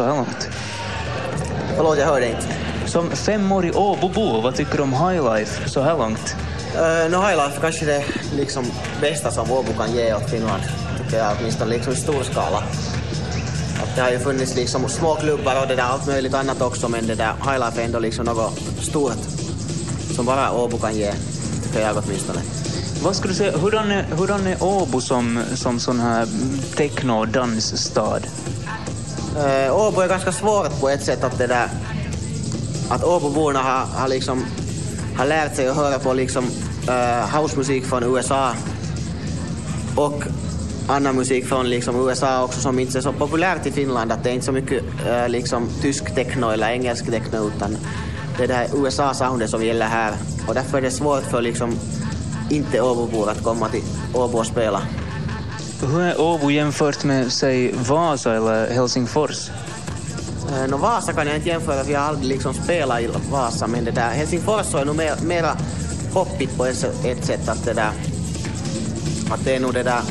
Så här långt. Förlåt, jag hörde inte. Som femårig Åbobo, vad tycker du om Highlife så här långt? Uh, no Highlife kanske det liksom bästa som Åbo kan ge åt Finland. Tycker jag åtminstone liksom i stor skala. Att det har ju funnits liksom små klubbar och det där allt möjligt annat också men det där Highlife är ändå liksom något stort som bara Åbo kan ge. Tycker jag åtminstone. Vad skulle du säga, hurdan är, hurdan är Åbo som, som sån här techno Eh, Åbo är ganska svårt på ett sätt att det där att Åboborna har, har liksom har lärt sig att höra på liksom uh, housemusik från USA och annan musik från liksom USA också som inte är så populärt i Finland. Att det är inte så mycket uh, liksom tysk techno eller engelsk techno utan det är det här USA-soundet som gäller här. Och därför är det svårt för liksom inte Åbobor att komma till Åbo och spela. Hur är Åbo jämfört med, säg, Vasa eller Helsingfors? Eh, Nå Vasa kan jag inte jämföra för jag har aldrig liksom spelat i Vasa men det där Helsingfors är nog mer, mera poppigt på ett, sätt att det där att det är nog det där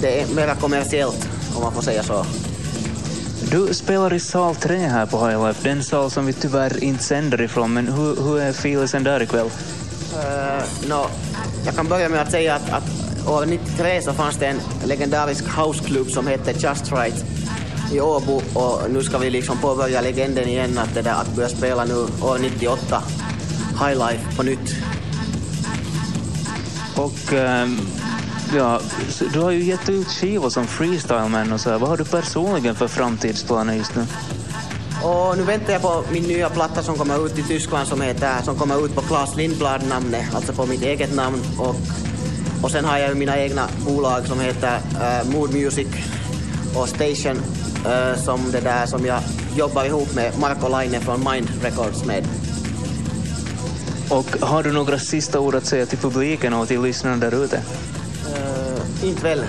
det är mera kommersiellt om man får säga så. Du spelar i sal 3 här på Highlife, den sal som vi tyvärr inte sänder ifrån, men hur, hur är filisen där ikväll? Uh, no, jag kan börja med att säga att, att år 93 så fanns det en legendarisk houseklubb som hette Just Right i Åbo och nu ska vi liksom påbörja legenden igen att, det där, att börja spela nu år 98 High Life på nytt. Och ähm, ja, du har ju gett ut skivor som freestyleman och så här. Vad har du personligen för framtidsplaner just nu? Och nu väntar jag på min nya platta som kommer ut i Tyskland som heter, som kommer ut på Klas Lindblad namnet, alltså på mitt eget namn. Och, och sen har jag ju mina egna bolag som heter uh, Mood Music och Station uh, som det där som jag jobbar ihop med Marco Laine från Mind Records med. Och har du några sista ord att säga till publiken och till lyssnarna där ute? Uh, inte väl.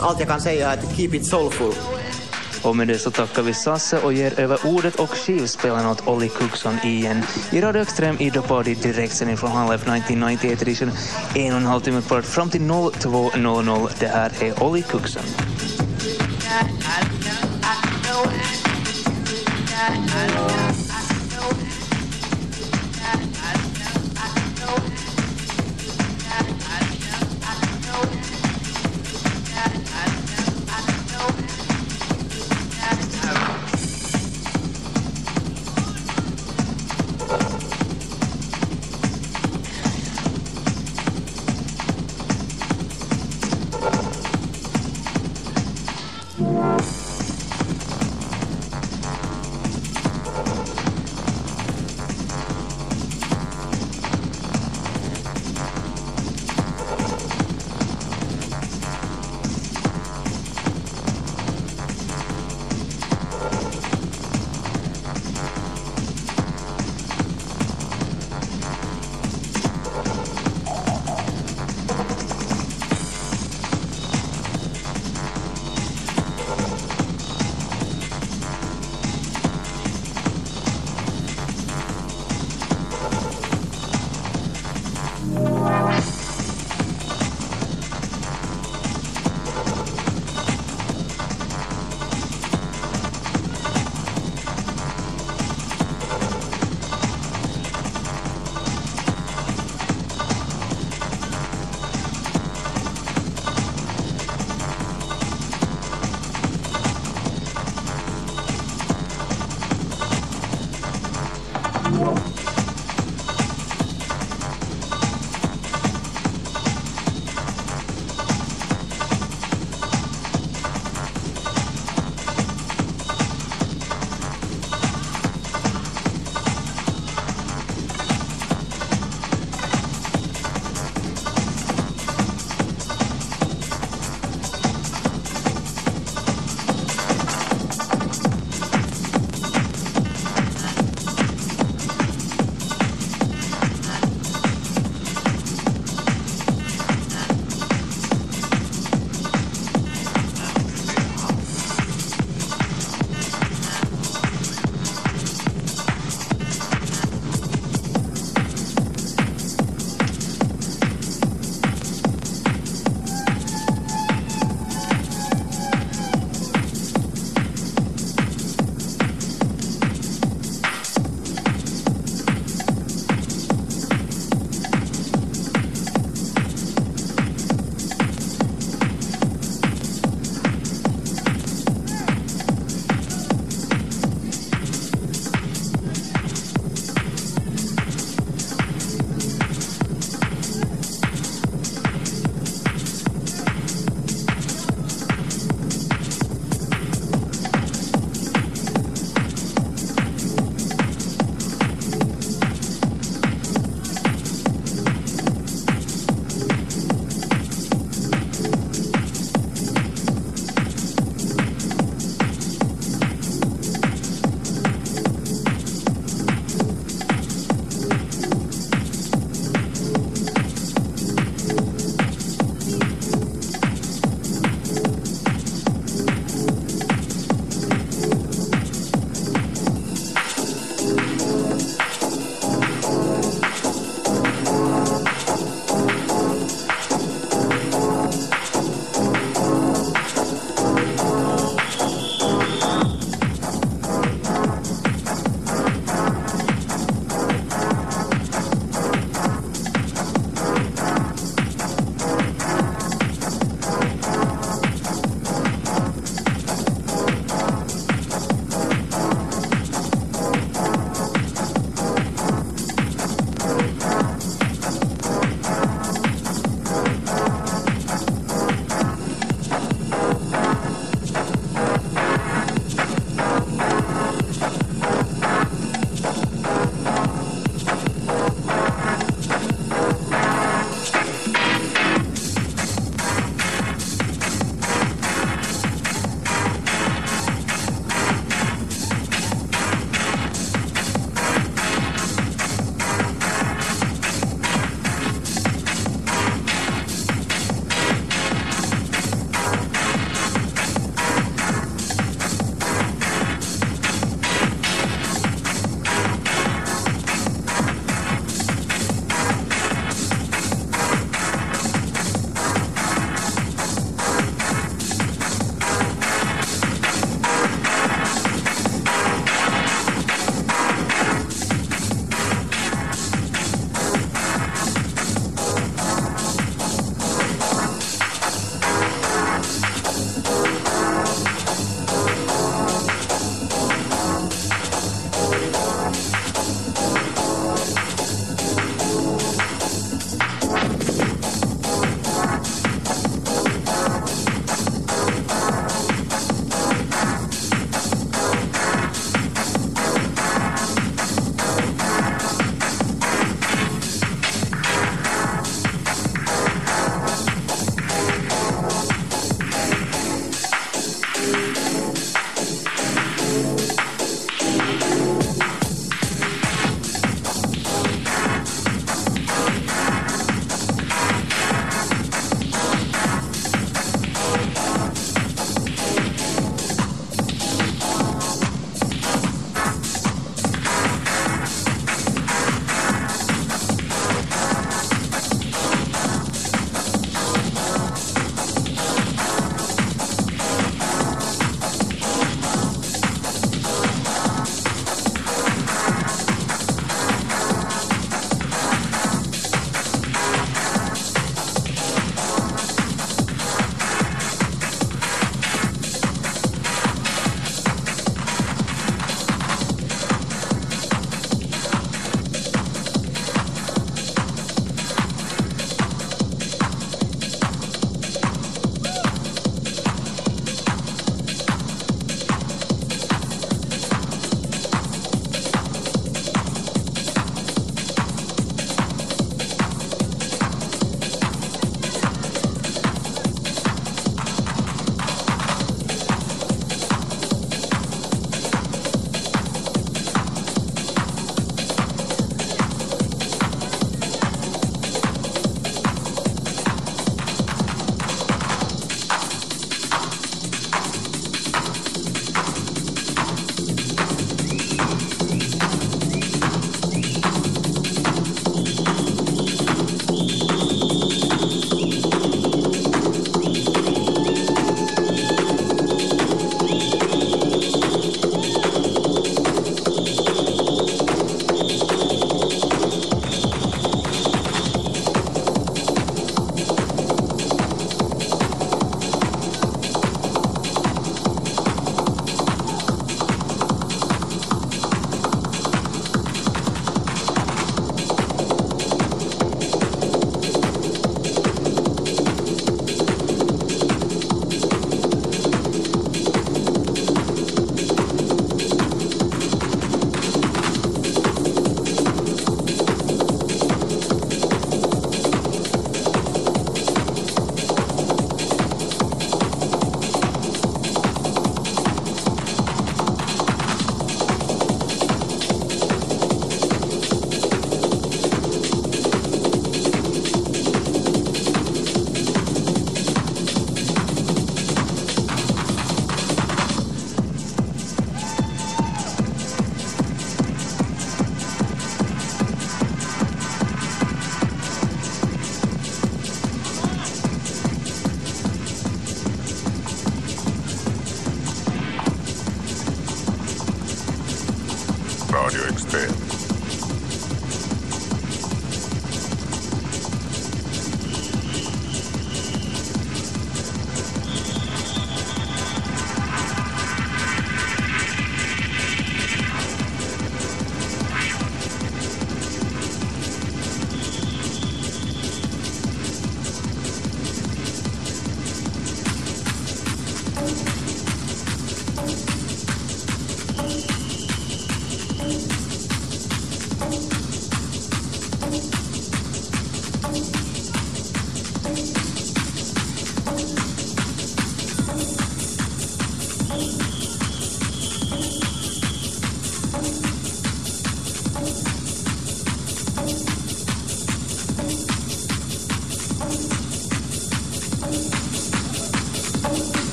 Allt jag kan säga är att keep it soulful. Och med det så tackar vi Sasse och ger över ordet och skivspelaren åt Olli Cookson igen. I Radio Extrem i Dopardy direktsändning från Half 1998 Edition. En och en halv timme kvar fram till 02.00. Det här är Olli Kuksson. I know, I know, I know.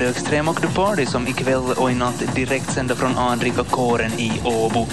Radio Extrem och The Party som ikväll och i natt direkt sänder från anrika kåren i Åbo.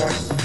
Thank.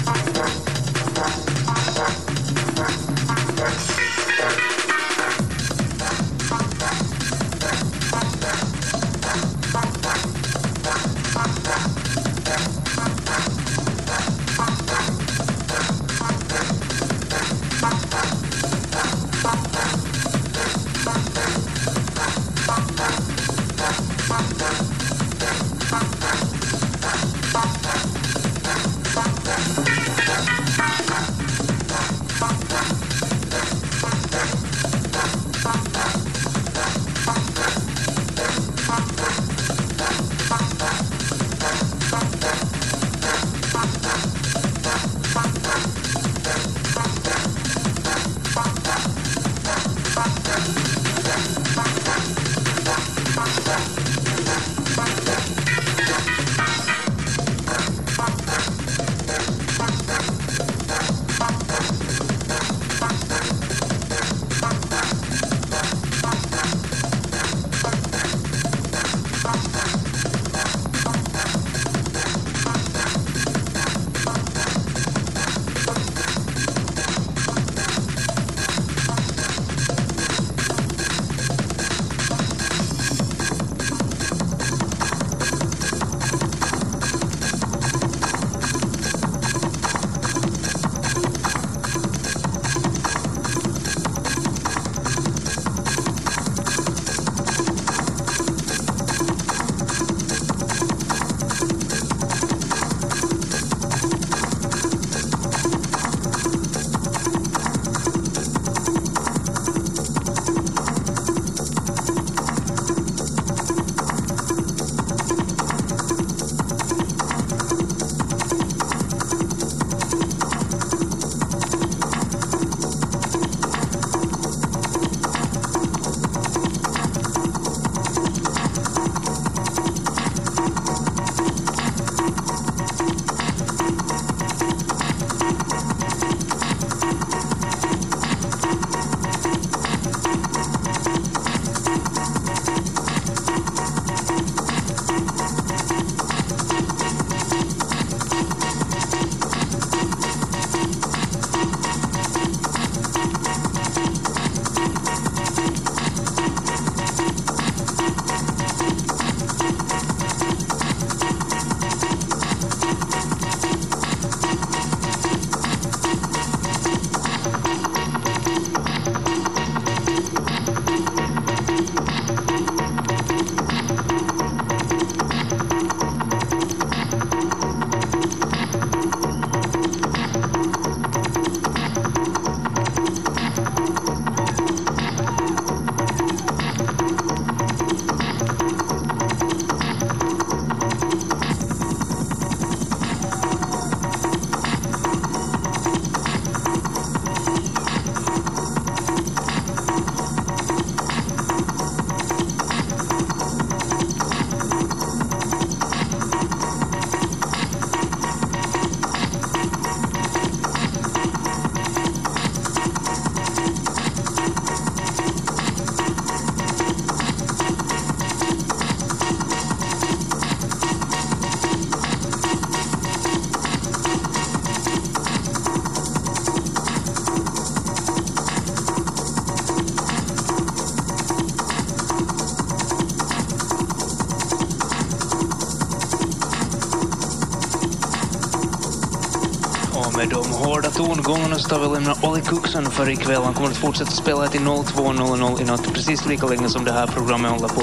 Gustav vi lämna Olli Cookson för ikväll. Han kommer att fortsätta spela till 02.00 i natt, precis lika länge som det här programmet håller på.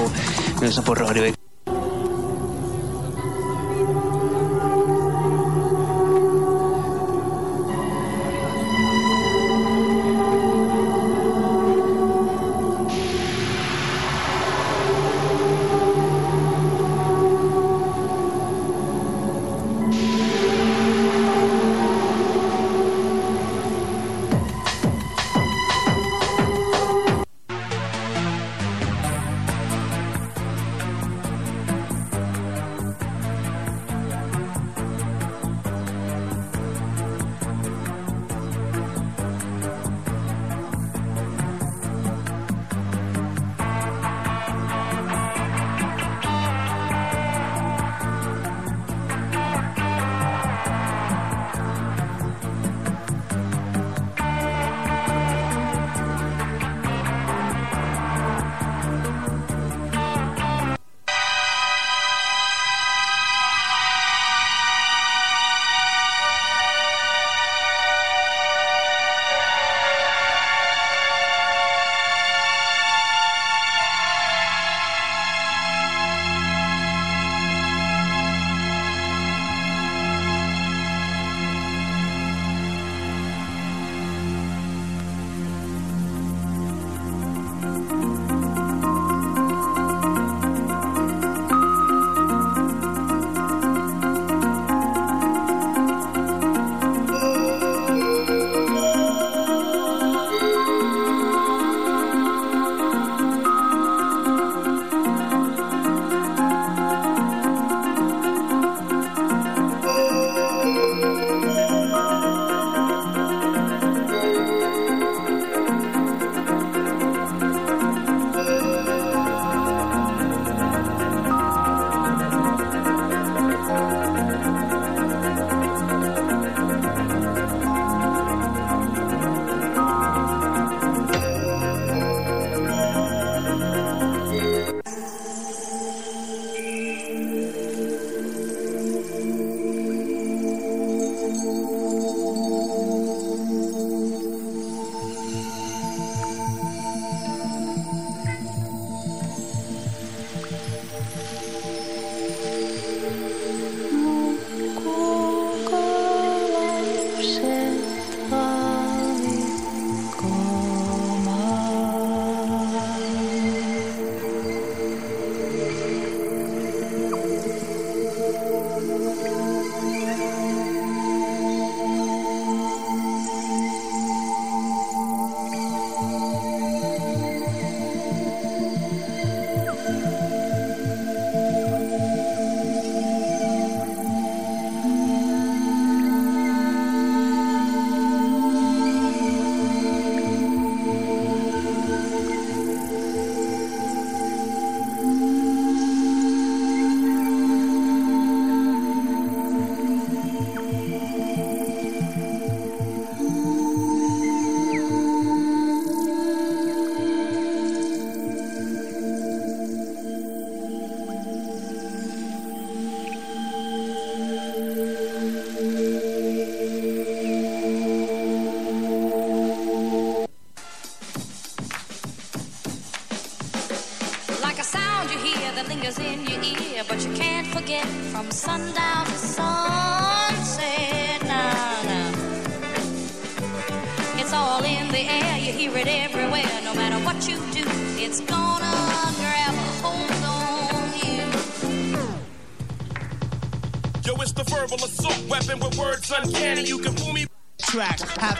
Lyssna på Radio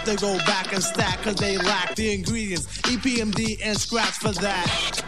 to go back and stack cause they lack the ingredients EPMD and scratch for that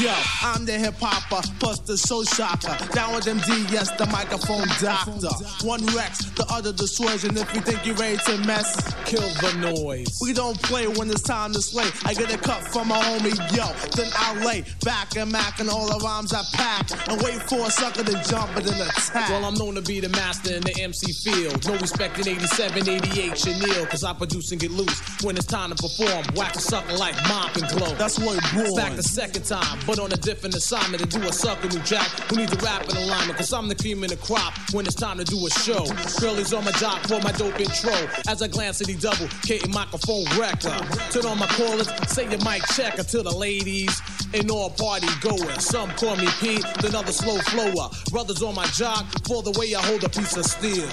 Yo, I'm the hip hopper, plus the soul shocker. Down with MD, yes, the microphone doctor. One Rex, the other the swerge, and if you think you're ready to mess, kill the noise. We don't play when it's time to slay. I get a cut from my homie, yo, then I lay back and mac and all the rhymes I pack and wait for a sucker to jump and then attack. Well, I'm known to be the master in the MC field. No respect in 87, 88, Chanel, cause I produce and get loose when it's time to perform. Whack a sucker like mop and glow. That's what it Back the second time but on a different assignment to do a sucker new jack who needs a rap in alignment. Cause I'm the cream in the crop when it's time to do a show. Girlies on my jock for my dope intro. As I glance at double, K microphone wrecker. Turn on my callers, say your mic checker to the ladies and all party goers. Some call me Pete, another slow flower. Brothers on my jock for the way I hold a piece of steel.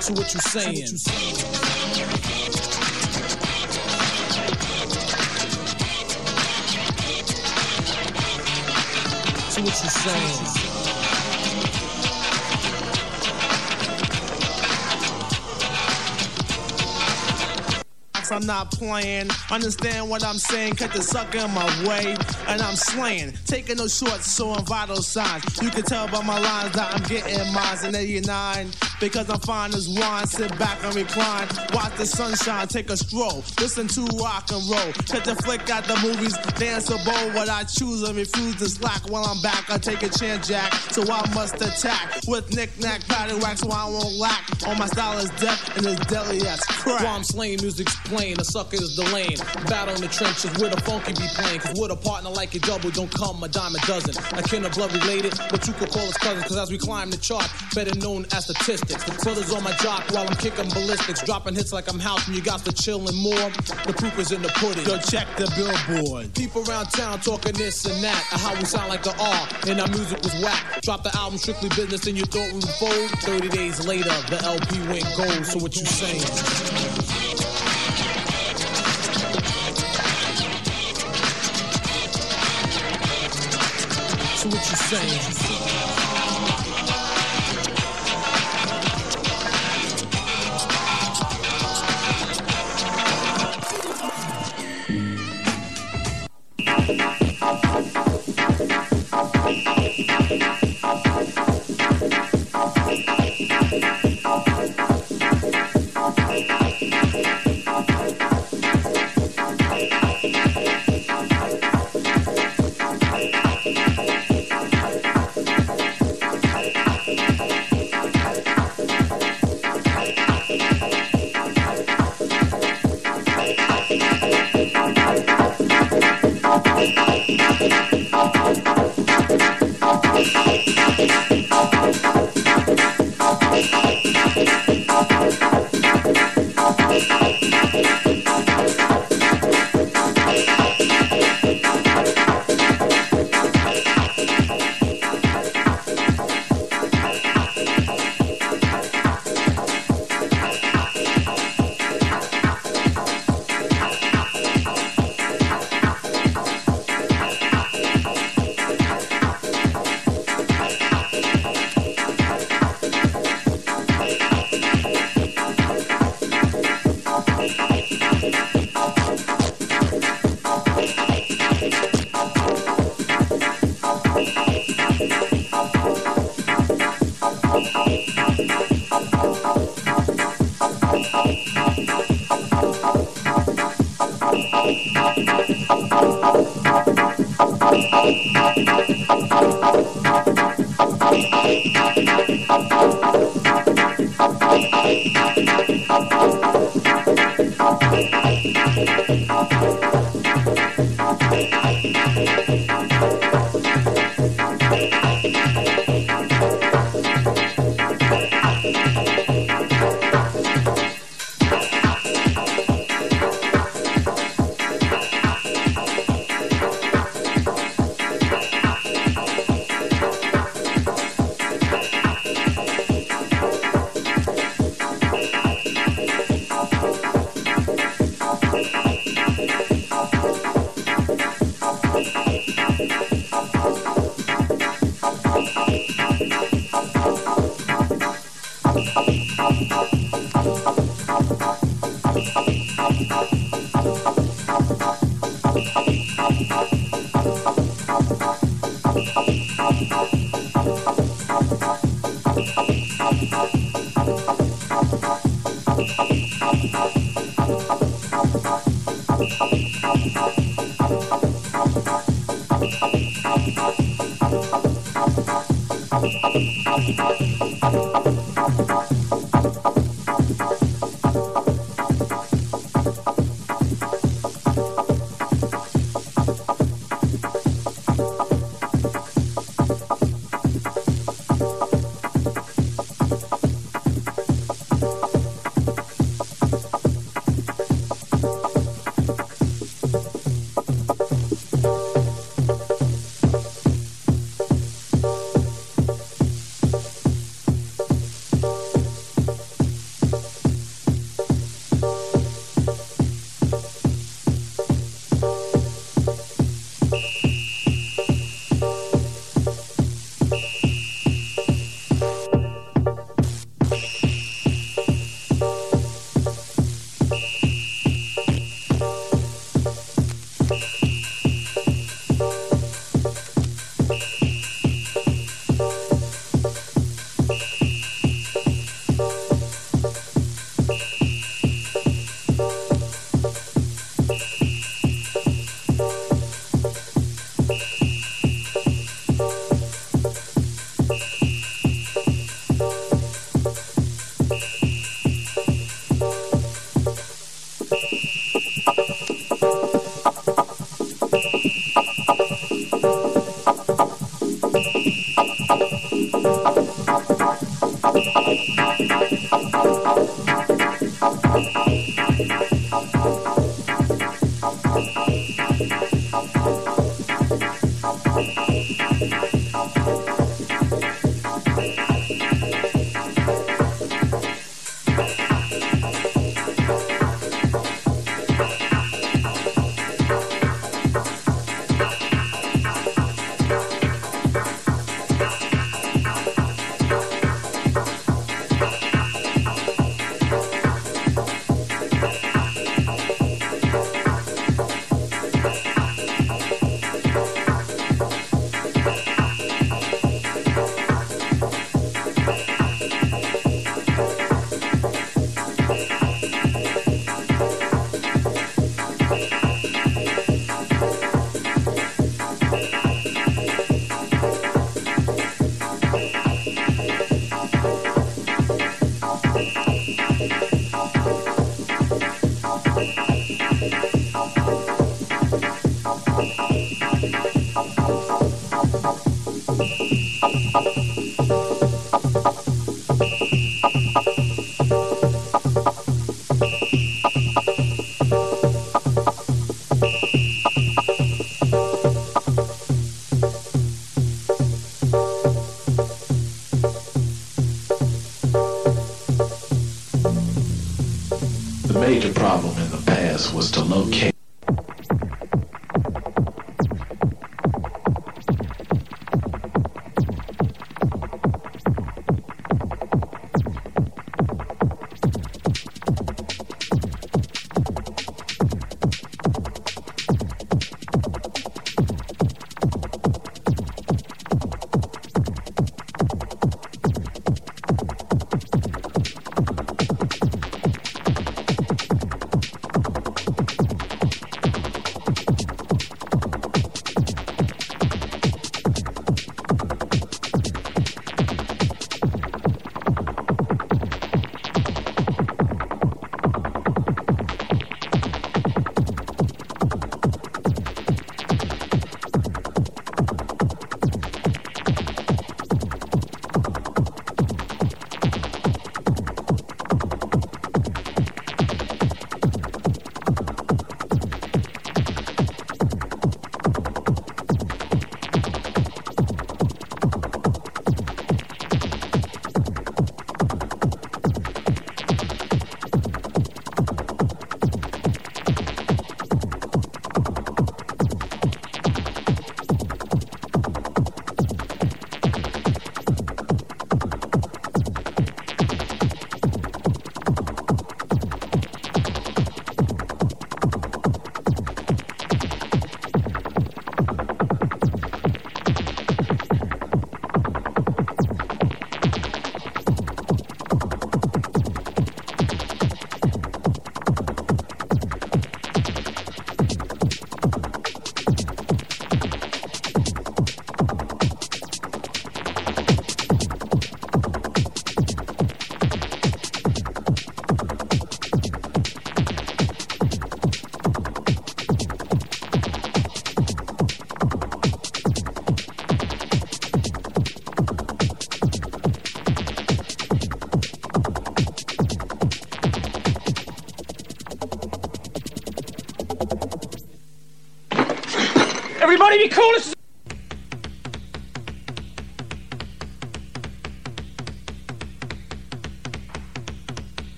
So what you saying? So what you saying? I'm not playing. Understand what I'm saying? Cut the sucker in my way, and I'm slaying. Taking no shorts, showing vital signs. You can tell by my lines that I'm getting mines in 89. Because I'm fine as wine, sit back and recline. Watch the sunshine, take a stroll. Listen to rock and roll. Catch a flick at the movies, dance a bowl. What I choose and refuse to slack while I'm back. I take a chance, Jack, so I must attack. With knick-knack, padded wax, so I won't lack. All my style is death and it's deadly as crack. While I'm slaying, music's playing, the sucker is the lane. Battle in the trenches where the funky be playing. Cause with a partner like a double, don't come a dime a dozen. I kin of blood related, but you could call us cousins. Cause as we climb the chart, better known as statistics. The brothers on my jock while I'm kicking ballistics. Dropping hits like I'm house and you got to chillin' more. The proof is in the pudding. Go check the billboard. People around town talking this and that. How we sound like the R and our music was whack. Drop the album strictly business and you thought we would fold. 30 days later, the LP went gold. So what you saying? to what you're saying.